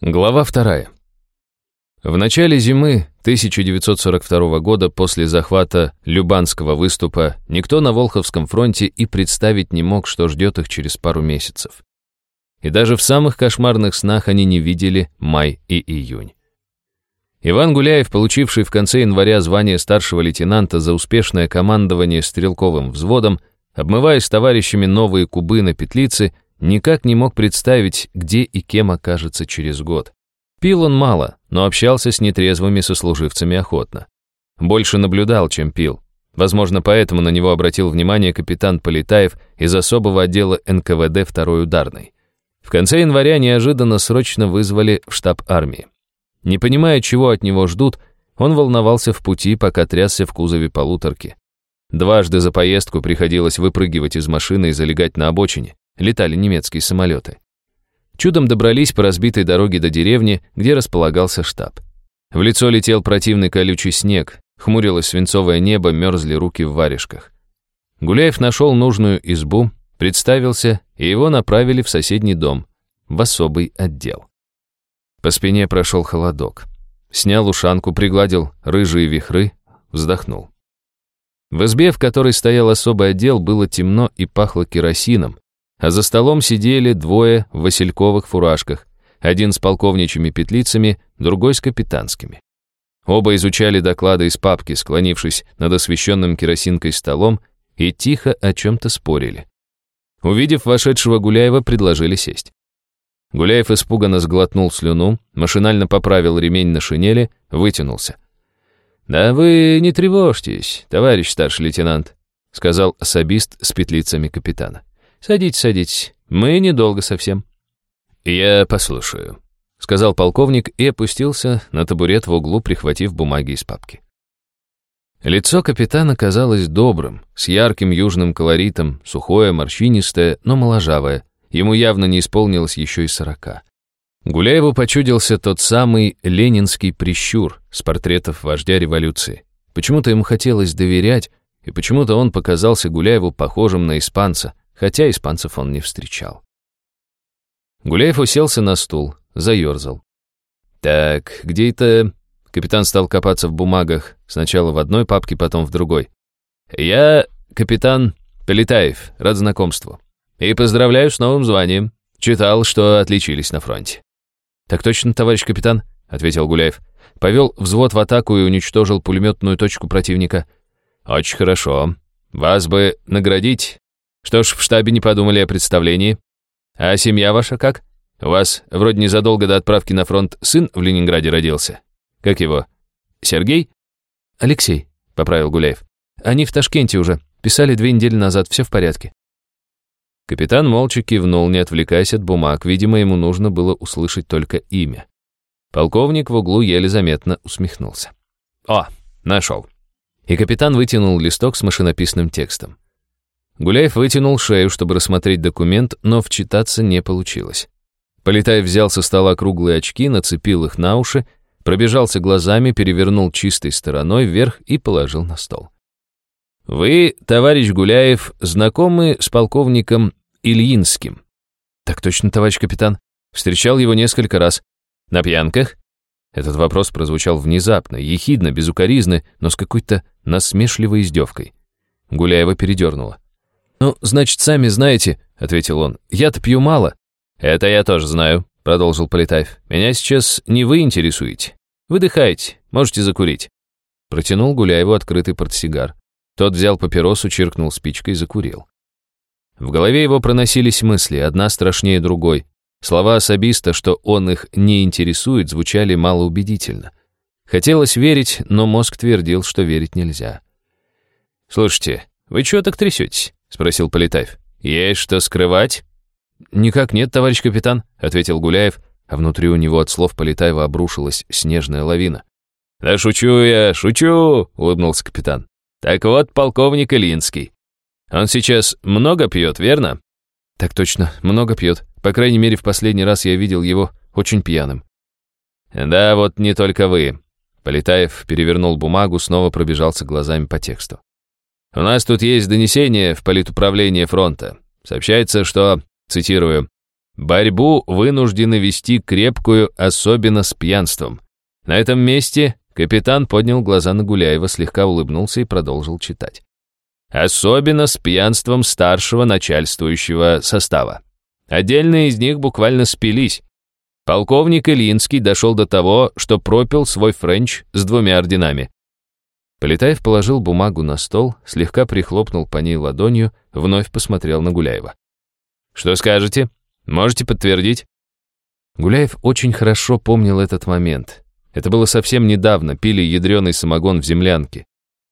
Глава вторая. В начале зимы 1942 года после захвата Любанского выступа никто на Волховском фронте и представить не мог, что ждет их через пару месяцев. И даже в самых кошмарных снах они не видели май и июнь. Иван Гуляев, получивший в конце января звание старшего лейтенанта за успешное командование стрелковым взводом, обмывая с товарищами новые кубы на петлице, никак не мог представить, где и кем окажется через год. Пил он мало, но общался с нетрезвыми сослуживцами охотно. Больше наблюдал, чем пил. Возможно, поэтому на него обратил внимание капитан Полетаев из особого отдела НКВД второй ударной. В конце января неожиданно срочно вызвали в штаб армии. Не понимая, чего от него ждут, он волновался в пути, пока трясся в кузове полуторки. Дважды за поездку приходилось выпрыгивать из машины и залегать на обочине летали немецкие самолеты. Чудом добрались по разбитой дороге до деревни, где располагался штаб. В лицо летел противный колючий снег, хмурилось свинцовое небо, мерзли руки в варежках. Гуляев нашел нужную избу, представился, и его направили в соседний дом, в особый отдел. По спине прошел холодок. Снял ушанку, пригладил рыжие вихры, вздохнул. В избе, в которой стоял особый отдел, было темно и пахло керосином, а за столом сидели двое в васильковых фуражках, один с полковничьими петлицами, другой с капитанскими. Оба изучали доклады из папки, склонившись над освещенным керосинкой столом, и тихо о чем-то спорили. Увидев вошедшего Гуляева, предложили сесть. Гуляев испуганно сглотнул слюну, машинально поправил ремень на шинели, вытянулся. «Да вы не тревожьтесь, товарищ старший лейтенант», сказал особист с петлицами капитана. Садитесь, садитесь. Мы недолго совсем». «Я послушаю», — сказал полковник и опустился на табурет в углу, прихватив бумаги из папки. Лицо капитана казалось добрым, с ярким южным колоритом, сухое, морщинистое, но моложавое. Ему явно не исполнилось еще и сорока. Гуляеву почудился тот самый ленинский прищур с портретов вождя революции. Почему-то ему хотелось доверять, и почему-то он показался Гуляеву похожим на испанца, хотя испанцев он не встречал. Гуляев уселся на стул, заерзал. «Так, где это...» Капитан стал копаться в бумагах, сначала в одной папке, потом в другой. «Я капитан Полетаев, рад знакомству. И поздравляю с новым званием. Читал, что отличились на фронте». «Так точно, товарищ капитан», — ответил Гуляев. Повел взвод в атаку и уничтожил пулеметную точку противника. «Очень хорошо. Вас бы наградить, что ж, в штабе не подумали о представлении. А семья ваша как? У вас вроде незадолго до отправки на фронт сын в Ленинграде родился. Как его? Сергей? Алексей, поправил Гуляев. Они в Ташкенте уже. Писали две недели назад, все в порядке. Капитан молча кивнул, не отвлекаясь от бумаг. Видимо, ему нужно было услышать только имя. Полковник в углу еле заметно усмехнулся. «О, нашел». И капитан вытянул листок с машинописным текстом. Гуляев вытянул шею, чтобы рассмотреть документ, но вчитаться не получилось. Полетаев взял со стола круглые очки, нацепил их на уши, пробежался глазами, перевернул чистой стороной вверх и положил на стол. «Вы, товарищ Гуляев, знакомы с полковником Ильинским?» «Так точно, товарищ капитан. Встречал его несколько раз. На пьянках?» Этот вопрос прозвучал внезапно, ехидно, безукоризно, но с какой-то насмешливой издевкой. Гуляева передернула. «Ну, значит, сами знаете», — ответил он. «Я-то пью мало». «Это я тоже знаю», — продолжил Полетаев. «Меня сейчас не вы интересуете. Выдыхайте, можете закурить». Протянул Гуляеву открытый портсигар. Тот взял папиросу, чиркнул спичкой и закурил. В голове его проносились мысли, одна страшнее другой. Слова особиста, что он их не интересует, звучали малоубедительно. Хотелось верить, но мозг твердил, что верить нельзя. «Слушайте, вы чего так трясетесь?» — спросил Полетаев. «Есть что скрывать?» «Никак нет, товарищ капитан», — ответил Гуляев, а внутри у него от слов Полетаева обрушилась снежная лавина. «Да шучу я, шучу!» — улыбнулся капитан. «Так вот, полковник Ильинский. Он сейчас много пьет, верно?» «Так точно, много пьет. По крайней мере, в последний раз я видел его очень пьяным». «Да, вот не только вы». Полетаев перевернул бумагу, снова пробежался глазами по тексту. У нас тут есть донесение в политуправление фронта. Сообщается, что, цитирую, Борьбу вынуждены вести крепкую, особенно с пьянством. На этом месте капитан поднял глаза на Гуляева, слегка улыбнулся и продолжил читать. Особенно с пьянством старшего начальствующего состава. Отдельные из них буквально спились. Полковник Ильинский дошел до того, что пропил свой френч с двумя орденами. Полетаев положил бумагу на стол, слегка прихлопнул по ней ладонью, вновь посмотрел на Гуляева. «Что скажете? Можете подтвердить?» Гуляев очень хорошо помнил этот момент. Это было совсем недавно, пили ядреный самогон в землянке.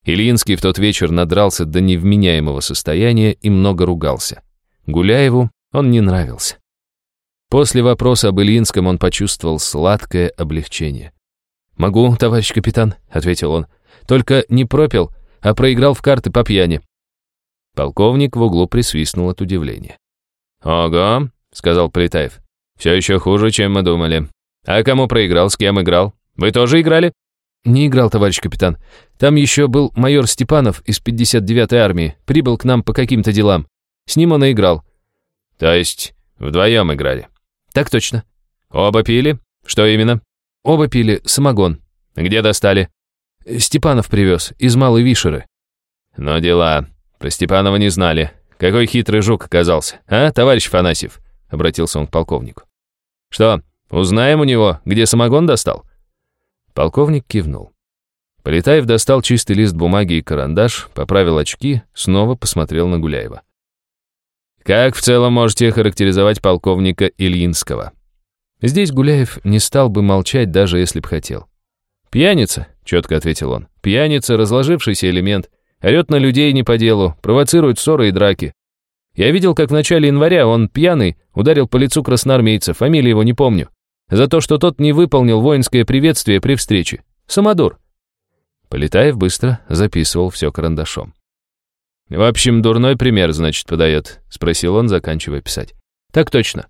Ильинский в тот вечер надрался до невменяемого состояния и много ругался. Гуляеву он не нравился. После вопроса об Ильинском он почувствовал сладкое облегчение. «Могу, товарищ капитан», — ответил он. «Только не пропил, а проиграл в карты по пьяни». Полковник в углу присвистнул от удивления. «Ого», — сказал Плетаев. «Все еще хуже, чем мы думали. А кому проиграл, с кем играл? Вы тоже играли?» «Не играл, товарищ капитан. Там еще был майор Степанов из 59-й армии. Прибыл к нам по каким-то делам. С ним он и играл». «То есть вдвоем играли?» «Так точно». «Оба пили? Что именно?» «Оба пили самогон». «Где достали?» «Степанов привез, из Малой Вишеры». «Ну дела. Про Степанова не знали. Какой хитрый жук оказался, а, товарищ Фанасьев?» Обратился он к полковнику. «Что, узнаем у него, где самогон достал?» Полковник кивнул. Полетаев достал чистый лист бумаги и карандаш, поправил очки, снова посмотрел на Гуляева. «Как в целом можете характеризовать полковника Ильинского?» Здесь Гуляев не стал бы молчать, даже если б хотел. «Пьяница», — четко ответил он. «Пьяница, разложившийся элемент. Орет на людей не по делу, провоцирует ссоры и драки. Я видел, как в начале января он, пьяный, ударил по лицу красноармейца, фамилии его не помню за то, что тот не выполнил воинское приветствие при встрече. Самодур. Полетаев быстро записывал все карандашом. «В общем, дурной пример, значит, подает?» — спросил он, заканчивая писать. «Так точно».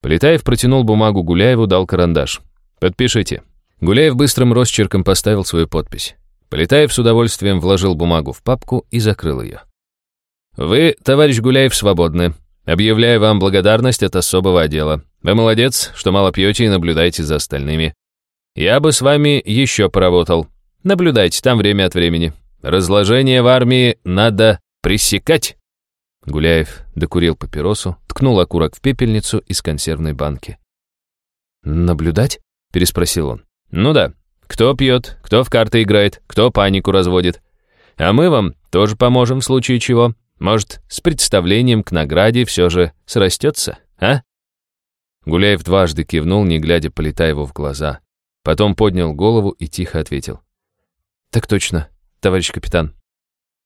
Полетаев протянул бумагу Гуляеву, дал карандаш. «Подпишите». Гуляев быстрым росчерком поставил свою подпись. Полетаев с удовольствием вложил бумагу в папку и закрыл ее. «Вы, товарищ Гуляев, свободны. Объявляю вам благодарность от особого отдела. Вы молодец, что мало пьете и наблюдаете за остальными. Я бы с вами еще поработал. Наблюдайте там время от времени. Разложение в армии надо пресекать. Гуляев докурил папиросу, ткнул окурок в пепельницу из консервной банки. «Наблюдать?» — переспросил он. «Ну да. Кто пьет, кто в карты играет, кто панику разводит. А мы вам тоже поможем в случае чего. Может, с представлением к награде все же срастется, а?» Гуляев дважды кивнул, не глядя Полетаеву в глаза. Потом поднял голову и тихо ответил. «Так точно, товарищ капитан».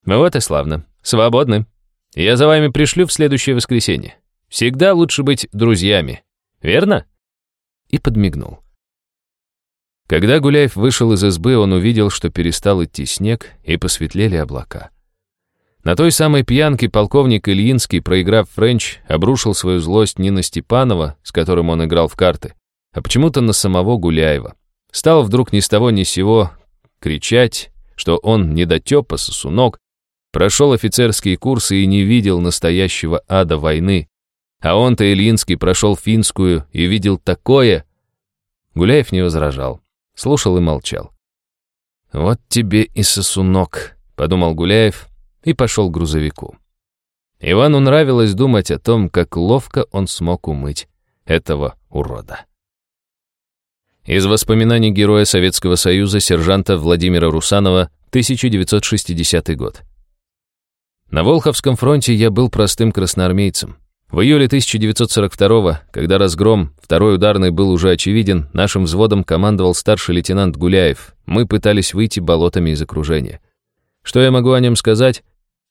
«Вот и славно. Свободны. Я за вами пришлю в следующее воскресенье. Всегда лучше быть друзьями. Верно?» И подмигнул. Когда Гуляев вышел из избы, он увидел, что перестал идти снег и посветлели облака. На той самой пьянке полковник Ильинский, проиграв френч, обрушил свою злость не на Степанова, с которым он играл в карты, а почему-то на самого Гуляева. Стал вдруг ни с того ни с сего кричать, что он недотепа, сосунок, прошел офицерские курсы и не видел настоящего ада войны. А он-то, Ильинский, прошел финскую и видел такое. Гуляев не возражал, слушал и молчал. «Вот тебе и сосунок», — подумал Гуляев, и пошел к грузовику. Ивану нравилось думать о том, как ловко он смог умыть этого урода. Из воспоминаний героя Советского Союза сержанта Владимира Русанова, 1960 год. На Волховском фронте я был простым красноармейцем. В июле 1942 когда разгром, второй ударный был уже очевиден, нашим взводом командовал старший лейтенант Гуляев. Мы пытались выйти болотами из окружения. Что я могу о нем сказать?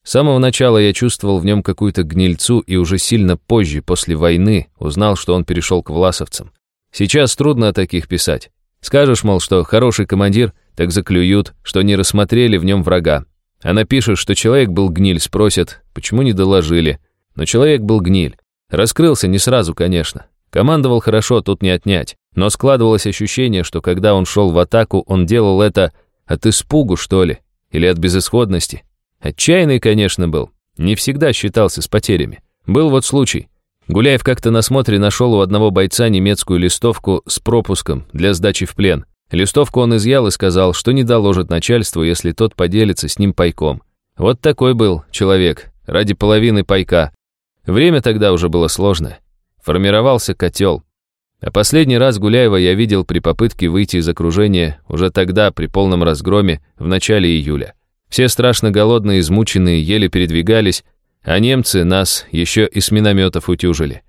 С самого начала я чувствовал в нем какую-то гнильцу и уже сильно позже, после войны, узнал, что он перешел к власовцам. Сейчас трудно о таких писать. Скажешь, мол, что хороший командир, так заклюют, что не рассмотрели в нем врага. А напишешь, что человек был гниль, спросят, почему не доложили. Но человек был гниль. Раскрылся не сразу, конечно. Командовал хорошо, тут не отнять. Но складывалось ощущение, что когда он шел в атаку, он делал это от испугу, что ли. Или от безысходности? Отчаянный, конечно, был. Не всегда считался с потерями. Был вот случай. Гуляев как-то на смотре нашел у одного бойца немецкую листовку с пропуском для сдачи в плен. Листовку он изъял и сказал, что не доложит начальству, если тот поделится с ним пайком. Вот такой был человек, ради половины пайка. Время тогда уже было сложное. Формировался котел. А последний раз Гуляева я видел при попытке выйти из окружения уже тогда, при полном разгроме, в начале июля. Все страшно голодные, измученные, еле передвигались, а немцы нас еще и с минометов утюжили.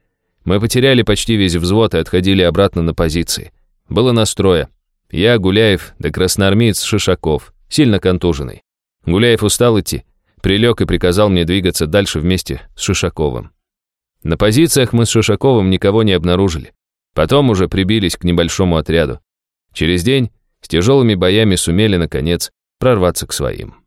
Мы потеряли почти весь взвод и отходили обратно на позиции. Было настроя. Я, Гуляев, да красноармеец Шишаков, сильно контуженный. Гуляев устал идти, прилег и приказал мне двигаться дальше вместе с Шишаковым. На позициях мы с Шишаковым никого не обнаружили. Потом уже прибились к небольшому отряду. Через день с тяжелыми боями сумели, наконец, прорваться к своим.